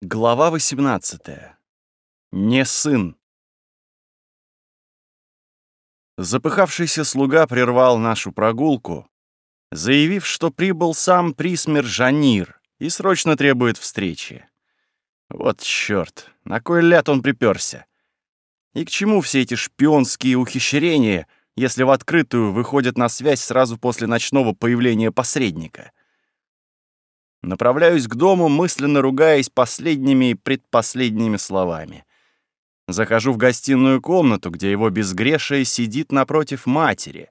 Глава 18. Не сын. Запыхавшийся слуга прервал нашу прогулку, заявив, что прибыл сам Присмер Жанир и срочно требует встречи. Вот чёрт, на кой ляд он припёрся? И к чему все эти шпионские ухищрения, если в открытую выходят на связь сразу после ночного появления посредника? Направляюсь к дому, мысленно ругаясь последними и предпоследними словами. Захожу в гостиную комнату, где его безгрешие сидит напротив матери.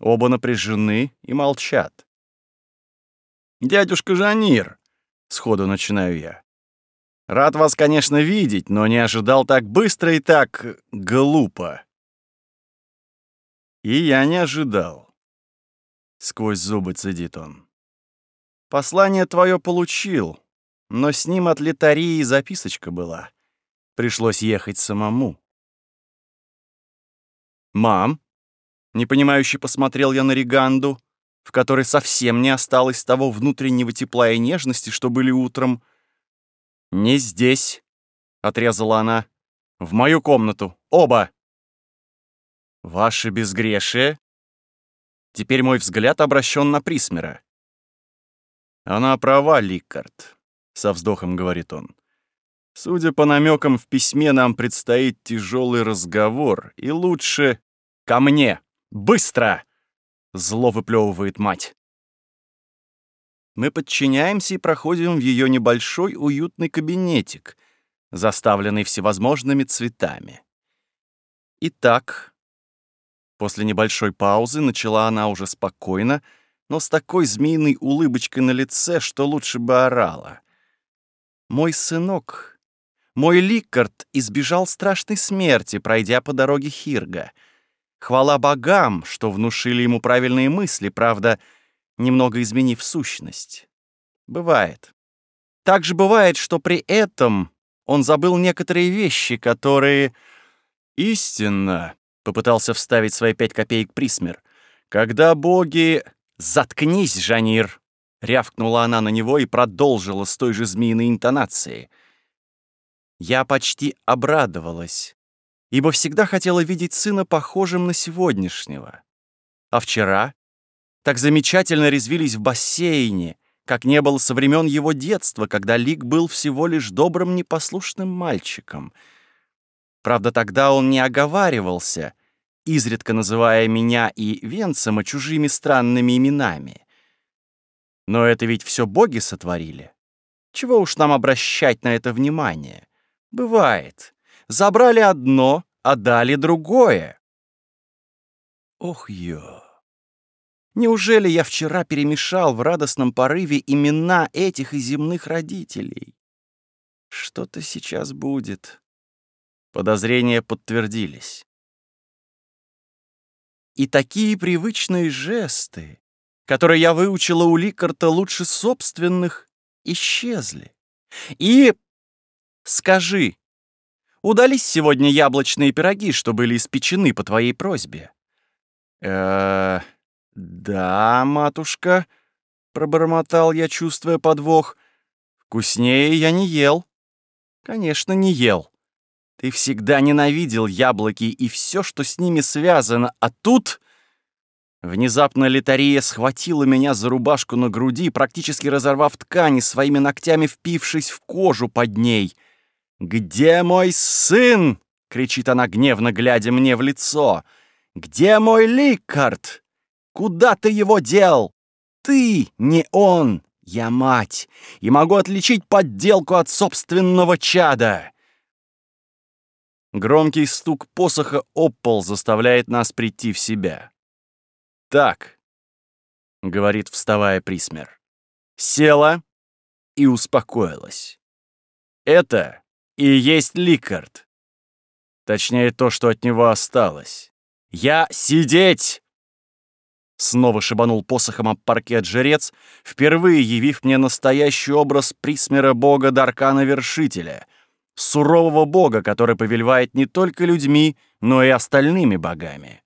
Оба напряжены и молчат. «Дядюшка Жанир», — сходу начинаю я. «Рад вас, конечно, видеть, но не ожидал так быстро и так глупо». И я не ожидал. Сквозь зубы цедит он. Послание твое получил, но с ним от литарии записочка была. Пришлось ехать самому. «Мам?» — непонимающе посмотрел я на Риганду, в которой совсем не осталось того внутреннего тепла и нежности, что были утром. «Не здесь», — отрезала она. «В мою комнату. Оба!» «Ваше безгрешие?» Теперь мой взгляд обращен на Присмера. «Она права, Ликкард», — со вздохом говорит он. «Судя по намекам в письме, нам предстоит тяжелый разговор, и лучше ко мне! Быстро!» — зло выплевывает мать. Мы подчиняемся и проходим в ее небольшой уютный кабинетик, заставленный всевозможными цветами. Итак, после небольшой паузы начала она уже спокойно, но с такой змеиной улыбочкой на лице, что лучше бы орала. Мой сынок, мой Ликард избежал страшной смерти, пройдя по дороге Хирга. Хвала богам, что внушили ему правильные мысли, правда, немного изменив сущность. Бывает. Также бывает, что при этом он забыл некоторые вещи, которые... Истинно, — попытался вставить свои пять копеек Присмер, — когда боги «Заткнись, Жанир!» — рявкнула она на него и продолжила с той же змеиной интонацией. Я почти обрадовалась, ибо всегда хотела видеть сына похожим на сегодняшнего. А вчера так замечательно резвились в бассейне, как не было со времен его детства, когда Лик был всего лишь добрым непослушным мальчиком. Правда, тогда он не оговаривался — изредка называя меня и Венцема чужими странными именами. Но это ведь все боги сотворили. Чего уж нам обращать на это внимание? Бывает. Забрали одно, а дали другое. Ох, ё. Неужели я вчера перемешал в радостном порыве имена этих и земных родителей? Что-то сейчас будет. Подозрения подтвердились. И такие привычные жесты, которые я выучила у Ликарта лучше собственных, исчезли. И скажи, удались сегодня яблочные пироги, что были испечены по твоей просьбе? э да, матушка, пробормотал я, чувствуя подвох. Вкуснее я не ел. Конечно, не ел. Ты всегда ненавидел яблоки и все, что с ними связано, а тут... Внезапно Литария схватила меня за рубашку на груди, практически разорвав ткани, своими ногтями впившись в кожу под ней. «Где мой сын?» — кричит она, гневно глядя мне в лицо. «Где мой Ликард? Куда ты его дел? Ты, не он, я мать, и могу отличить подделку от собственного чада!» Громкий стук посоха об пол заставляет нас прийти в себя. «Так», — говорит, вставая Присмер, — «села и успокоилась. Это и есть Ликард. Точнее, то, что от него осталось. Я сидеть!» Снова шибанул посохом об паркет жрец, впервые явив мне настоящий образ Присмера бога Даркана-Вершителя — сурового бога, который повелевает не только людьми, но и остальными богами.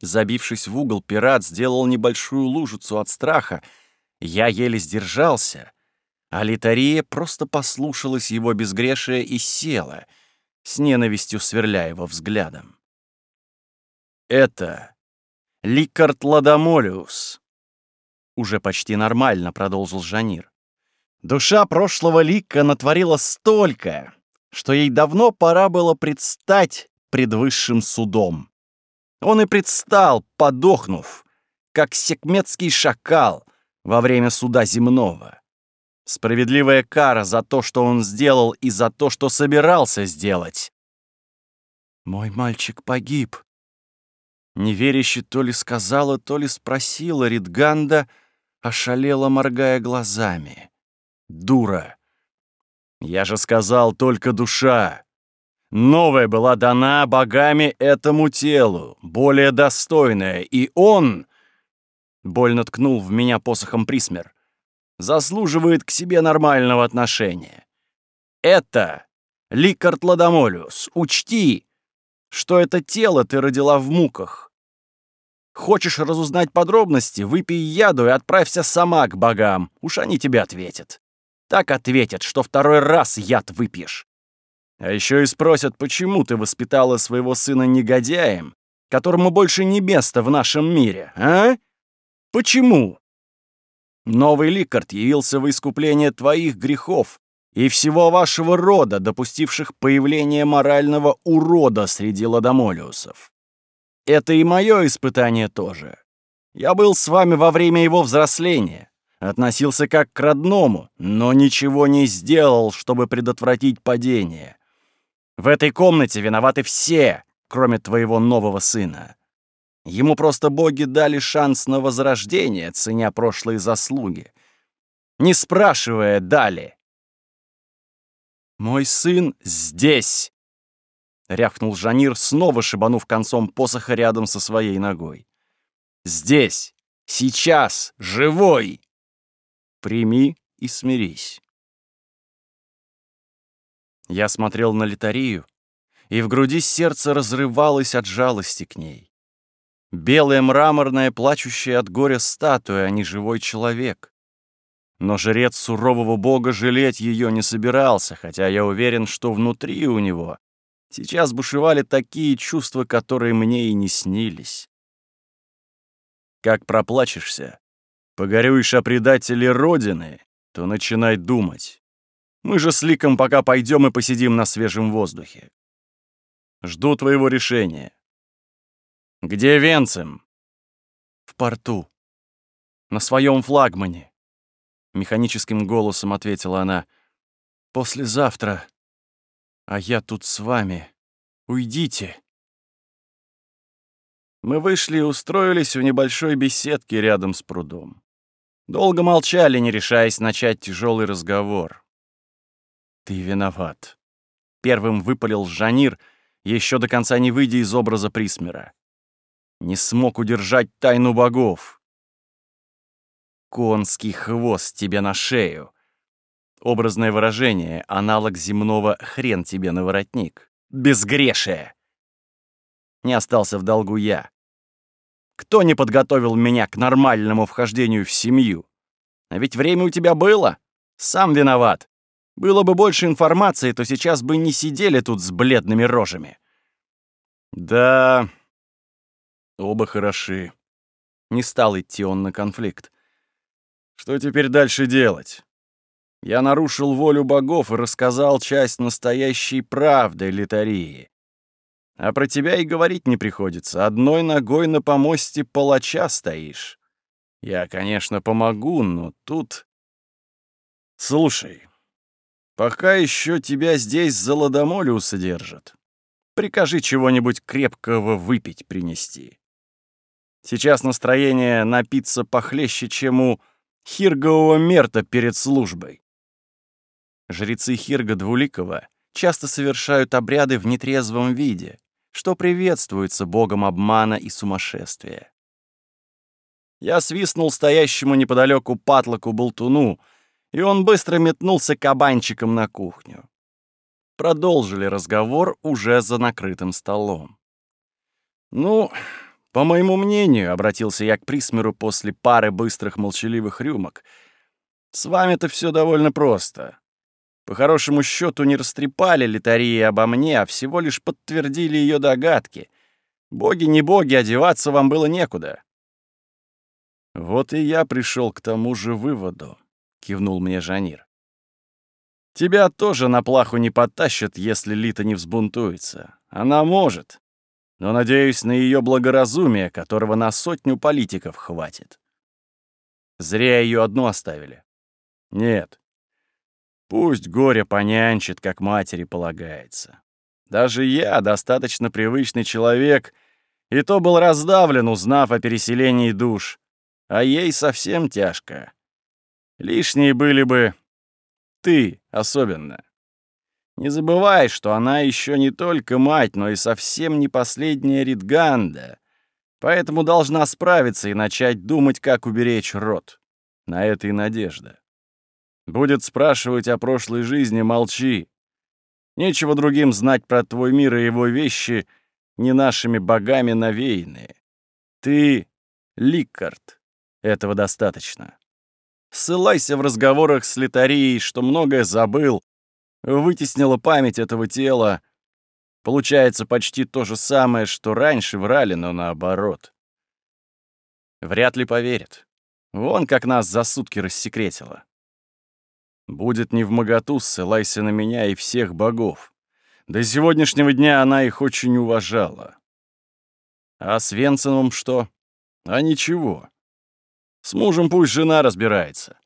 Забившись в угол, пират сделал небольшую лужицу от страха. Я еле сдержался. А Литария просто послушалась его безгрешия и села, с ненавистью сверля его взглядом. «Это Ликард Ладомолиус», — уже почти нормально продолжил Жанир. «Душа прошлого Лика натворила столько, что ей давно пора было предстать пред высшим судом. Он и предстал, подохнув, как секметский шакал во время суда земного. Справедливая кара за то, что он сделал, и за то, что собирался сделать. «Мой мальчик погиб», Неверяще то ли сказала, то ли спросила Ридганда, ошалела, моргая глазами. «Дура! Я же сказал, только душа! Новая была дана богами этому телу, более достойная, и он...» Больно ткнул в меня посохом Присмер. «Заслуживает к себе нормального отношения. Это Ликард Ладомолиус, учти, что это тело ты родила в муках. Хочешь разузнать подробности, выпей яду и отправься сама к богам, уж они тебе ответят. Так ответят, что второй раз яд выпьешь. А еще и спросят, почему ты воспитала своего сына негодяем, которому больше не место в нашем мире, а? Почему? Новый Ликард явился в искупление твоих грехов, и всего вашего рода, допустивших появление морального урода среди ладомолиусов. Это и мое испытание тоже. Я был с вами во время его взросления, относился как к родному, но ничего не сделал, чтобы предотвратить падение. В этой комнате виноваты все, кроме твоего нового сына. Ему просто боги дали шанс на возрождение, ценя прошлые заслуги. Не спрашивая, дали. «Мой сын здесь!» — рявкнул Жанир, снова шибанув концом посоха рядом со своей ногой. «Здесь! Сейчас! Живой! Прими и смирись!» Я смотрел на Литарию, и в груди сердце разрывалось от жалости к ней. Белая мраморная, плачущая от горя статуя, а не живой человек. Но жрец сурового бога жалеть ее не собирался, хотя я уверен, что внутри у него сейчас бушевали такие чувства, которые мне и не снились. Как проплачешься, погорюешь о предателе Родины, то начинай думать. Мы же с Ликом пока пойдем и посидим на свежем воздухе. Жду твоего решения. Где Венцем? В порту. На своем флагмане. — механическим голосом ответила она. «Послезавтра. А я тут с вами. Уйдите». Мы вышли и устроились в небольшой беседке рядом с прудом. Долго молчали, не решаясь начать тяжелый разговор. «Ты виноват», — первым выпалил Жанир, еще до конца не выйдя из образа Присмера. «Не смог удержать тайну богов. «Конский хвост тебе на шею». Образное выражение, аналог земного «хрен тебе на воротник». Безгрешие. Не остался в долгу я. Кто не подготовил меня к нормальному вхождению в семью? А ведь время у тебя было. Сам виноват. Было бы больше информации, то сейчас бы не сидели тут с бледными рожами. Да, оба хороши. Не стал идти он на конфликт. Что теперь дальше делать? Я нарушил волю богов и рассказал часть настоящей правды Литарии. А про тебя и говорить не приходится. Одной ногой на помосте палача стоишь. Я, конечно, помогу, но тут... Слушай, пока еще тебя здесь за ладомолиуса держат, прикажи чего-нибудь крепкого выпить принести. Сейчас настроение напиться похлеще, чем у хиргового мерта перед службой. Жрецы Хирга Двуликова часто совершают обряды в нетрезвом виде, что приветствуется богом обмана и сумасшествия. Я свистнул стоящему неподалеку патлоку болтуну, и он быстро метнулся кабанчиком на кухню. Продолжили разговор уже за накрытым столом. «Ну, по моему мнению, обратился я к Присмеру после пары быстрых молчаливых рюмок, С вами-то все довольно просто. По хорошему счету не растрепали литарии обо мне, а всего лишь подтвердили ее догадки. Боги не боги, одеваться вам было некуда. Вот и я пришел к тому же выводу, кивнул мне Жанир. Тебя тоже на плаху не потащат, если Лита не взбунтуется. Она может. Но надеюсь на ее благоразумие, которого на сотню политиков хватит. Зря ее одну оставили. Нет. Пусть горе понянчит, как матери полагается. Даже я, достаточно привычный человек, и то был раздавлен, узнав о переселении душ. А ей совсем тяжко. Лишние были бы ты особенно. Не забывай, что она еще не только мать, но и совсем не последняя Ритганда, поэтому должна справиться и начать думать, как уберечь род. На это и надежда. Будет спрашивать о прошлой жизни, молчи. Нечего другим знать про твой мир и его вещи, не нашими богами навеянные. Ты — Ликард. Этого достаточно. Ссылайся в разговорах с Литарией, что многое забыл, вытеснила память этого тела. Получается почти то же самое, что раньше врали, но наоборот. Вряд ли поверят. Вон как нас за сутки рассекретило. Будет не в моготу, ссылайся на меня и всех богов. До сегодняшнего дня она их очень уважала. А с Венценом что? А ничего. С мужем пусть жена разбирается.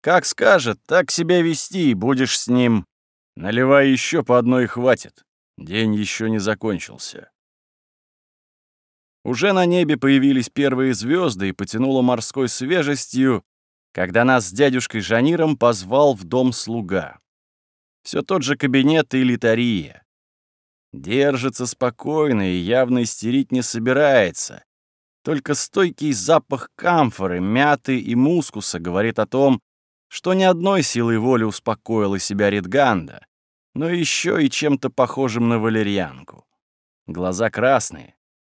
Как скажет, так себя вести, будешь с ним. Наливай еще по одной хватит. День еще не закончился. Уже на небе появились первые звезды и потянуло морской свежестью, когда нас с дядюшкой Жаниром позвал в дом слуга. Все тот же кабинет и литария. Держится спокойно и явно истерить не собирается. Только стойкий запах камфоры, мяты и мускуса говорит о том, что ни одной силой воли успокоила себя Ридганда, но еще и чем-то похожим на валерьянку. Глаза красные,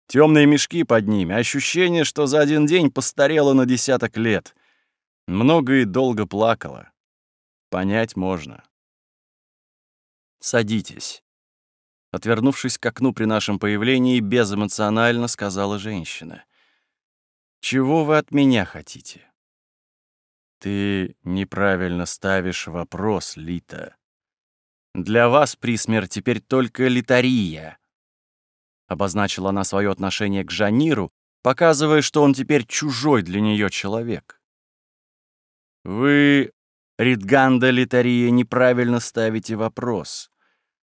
темные мешки под ними, ощущение, что за один день постарела на десяток лет. Много и долго плакала. Понять можно. «Садитесь». Отвернувшись к окну при нашем появлении, безэмоционально сказала женщина. Чего вы от меня хотите? Ты неправильно ставишь вопрос, Лита. Для вас, Присмер, теперь только литария. Обозначила она свое отношение к Жаниру, показывая, что он теперь чужой для нее человек. Вы, Ридганда Литария, неправильно ставите вопрос.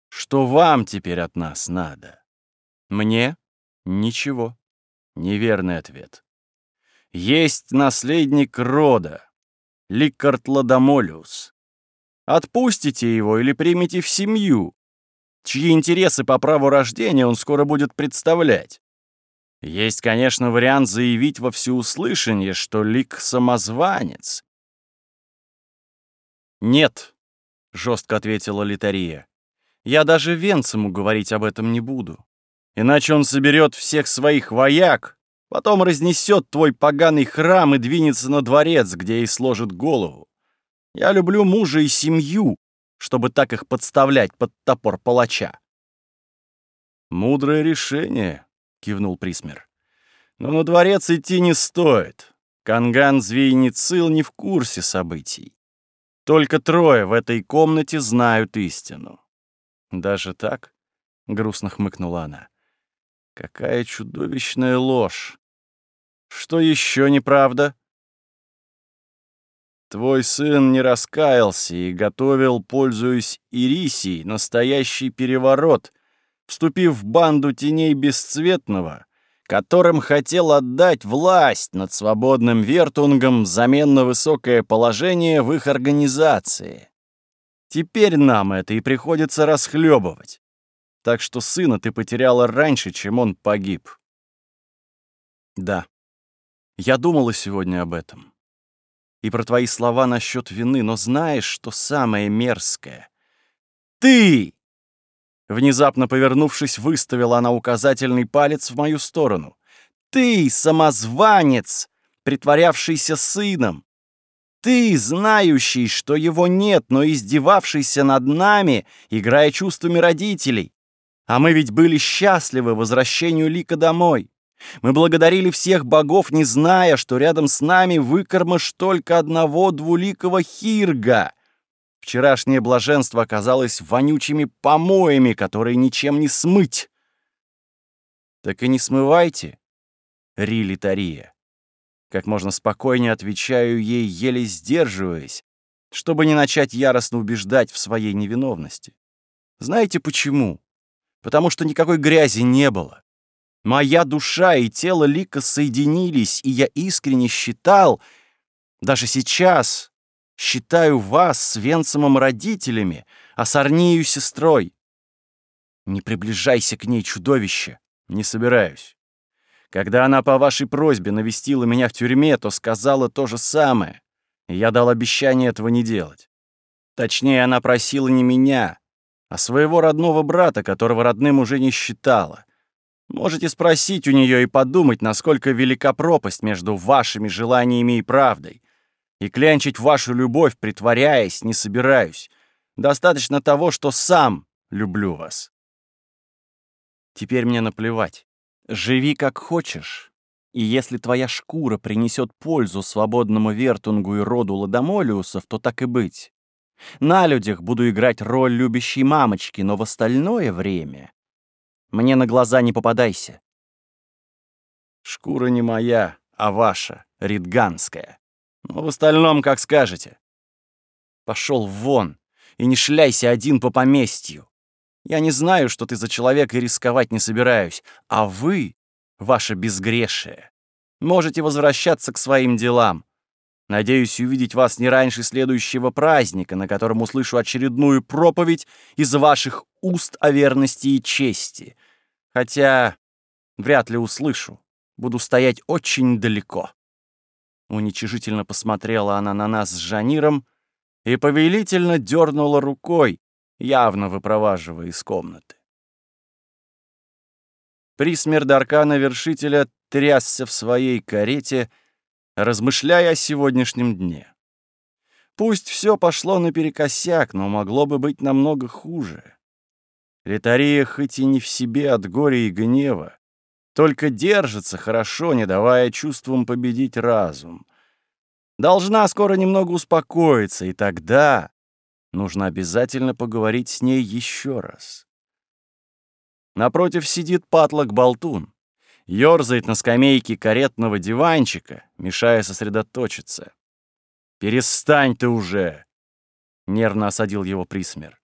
Что вам теперь от нас надо? Мне? Ничего. Неверный ответ. Есть наследник рода, Ликард Ладомолиус. Отпустите его или примите в семью, чьи интересы по праву рождения он скоро будет представлять. Есть, конечно, вариант заявить во всеуслышание, что Лик — самозванец. «Нет», — жестко ответила Литария, — «я даже Венцему говорить об этом не буду. Иначе он соберет всех своих вояк, Потом разнесет твой поганый храм и двинется на дворец, где и сложит голову. Я люблю мужа и семью, чтобы так их подставлять под топор палача. «Мудрое решение», — кивнул Присмер. «Но на дворец идти не стоит. Канган Звейницил не в курсе событий. Только трое в этой комнате знают истину». «Даже так?» — грустно хмыкнула она. Какая чудовищная ложь! Что еще неправда? Твой сын не раскаялся и готовил, пользуясь Ирисией, настоящий переворот, вступив в банду теней бесцветного, которым хотел отдать власть над свободным вертунгом взамен на высокое положение в их организации. Теперь нам это и приходится расхлебывать так что сына ты потеряла раньше, чем он погиб. Да, я думала сегодня об этом. И про твои слова насчет вины, но знаешь, что самое мерзкое? Ты! Внезапно повернувшись, выставила она указательный палец в мою сторону. Ты, самозванец, притворявшийся сыном, Ты, знающий, что его нет, но издевавшийся над нами, играя чувствами родителей. А мы ведь были счастливы возвращению Лика домой. Мы благодарили всех богов, не зная, что рядом с нами выкормыш только одного двуликого хирга. Вчерашнее блаженство оказалось вонючими помоями, которые ничем не смыть. Так и не смывайте, Рили Тария. Как можно спокойнее отвечаю ей, еле сдерживаясь, чтобы не начать яростно убеждать в своей невиновности. Знаете почему? Потому что никакой грязи не было. Моя душа и тело Лика соединились, и я искренне считал, даже сейчас считаю вас с Венцемом родителями, а с Арнией сестрой. Не приближайся к ней, чудовище. Не собираюсь. Когда она по вашей просьбе навестила меня в тюрьме, то сказала то же самое, и я дал обещание этого не делать. Точнее, она просила не меня, а своего родного брата, которого родным уже не считала. Можете спросить у нее и подумать, насколько велика пропасть между вашими желаниями и правдой. И клянчить вашу любовь, притворяясь, не собираюсь. Достаточно того, что сам люблю вас. Теперь мне наплевать. Живи как хочешь, и если твоя шкура принесет пользу свободному вертунгу и роду ладомолиусов, то так и быть. На людях буду играть роль любящей мамочки, но в остальное время мне на глаза не попадайся. Шкура не моя, а ваша, ридганская. Но в остальном, как скажете. Пошел вон и не шляйся один по поместью. Я не знаю, что ты за человек, и рисковать не собираюсь. А вы, ваше безгрешие, можете возвращаться к своим делам. Надеюсь увидеть вас не раньше следующего праздника, на котором услышу очередную проповедь из ваших уст о верности и чести. Хотя вряд ли услышу. Буду стоять очень далеко. Уничижительно посмотрела она на нас с Жаниром и повелительно дернула рукой, явно выпроваживая из комнаты. Присмерд Аркана-вершителя трясся в своей карете, размышляя о сегодняшнем дне. Пусть все пошло наперекосяк, но могло бы быть намного хуже. Литария хоть и не в себе от горя и гнева, только держится хорошо, не давая чувствам победить разум. Должна скоро немного успокоиться, и тогда Нужно обязательно поговорить с ней еще раз. Напротив сидит патлок-болтун. Ёрзает на скамейке каретного диванчика, мешая сосредоточиться. «Перестань ты уже!» — нервно осадил его Присмер.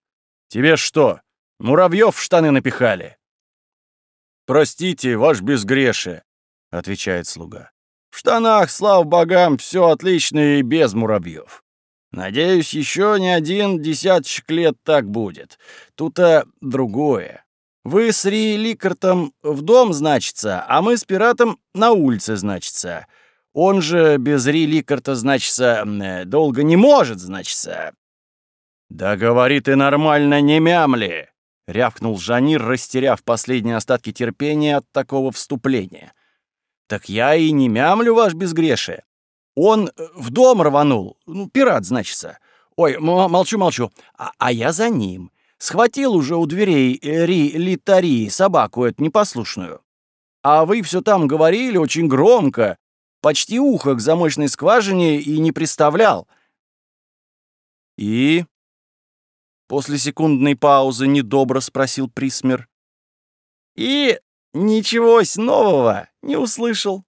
«Тебе что, муравьев в штаны напихали?» «Простите, ваш безгрешие», — отвечает слуга. «В штанах, слава богам, все отлично и без муравьев. Надеюсь, еще не один десяточек лет так будет. Тут-то другое. Вы с Ри Ликартом в дом, значится, а мы с пиратом на улице, значится. Он же без Ри Ликарта, значится, э, долго не может, значится. «Да говори ты нормально, не мямли!» — рявкнул Жанир, растеряв последние остатки терпения от такого вступления. «Так я и не мямлю, ваш безгрешие. Он э, в дом рванул, ну, пират, значится. Ой, молчу-молчу. А, а я за ним. Схватил уже у дверей э, Ри Литари собаку эту непослушную. А вы все там говорили очень громко, почти ухо к замочной скважине и не приставлял. И... После секундной паузы недобро спросил Присмер. И ничего нового не услышал.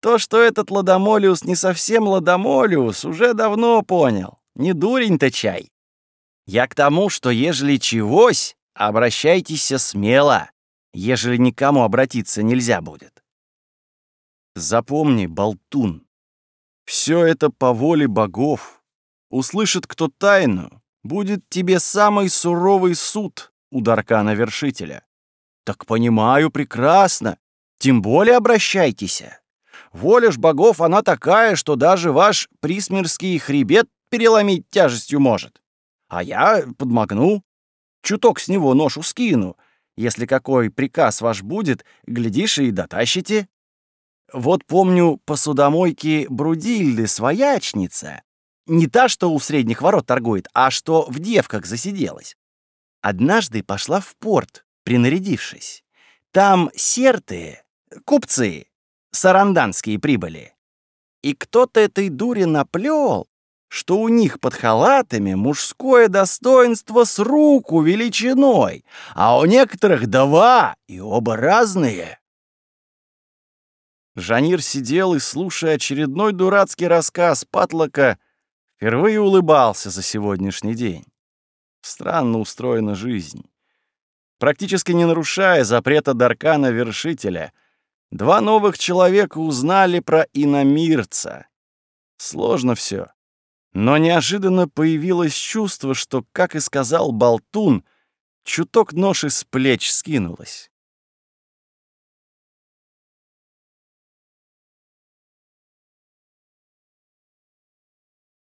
То, что этот ладомолиус не совсем ладомолиус, уже давно понял. Не дурень-то чай. Я к тому, что ежели чегось, обращайтесь смело, ежели никому обратиться нельзя будет. Запомни, болтун, все это по воле богов. Услышит кто тайну, будет тебе самый суровый суд у Даркана-вершителя. Так понимаю прекрасно, тем более обращайтесь. Воля ж богов, она такая, что даже ваш присмирский хребет переломить тяжестью может. А я подмогну. Чуток с него ношу скину. Если какой приказ ваш будет, глядишь и дотащите. Вот помню, посудомойки Брудильды своячница. Не та, что у средних ворот торгует, а что в девках засиделась. Однажды пошла в порт, принарядившись. Там серты, купцы, саранданские прибыли. И кто-то этой дуре наплел, что у них под халатами мужское достоинство с руку величиной, а у некоторых два, и оба разные. Жанир сидел и, слушая очередной дурацкий рассказ Патлока, впервые улыбался за сегодняшний день. Странно устроена жизнь. Практически не нарушая запрета Даркана-вершителя, два новых человека узнали про иномирца. Сложно все. Но неожиданно появилось чувство, что, как и сказал Болтун, чуток ноши с плеч скинулось.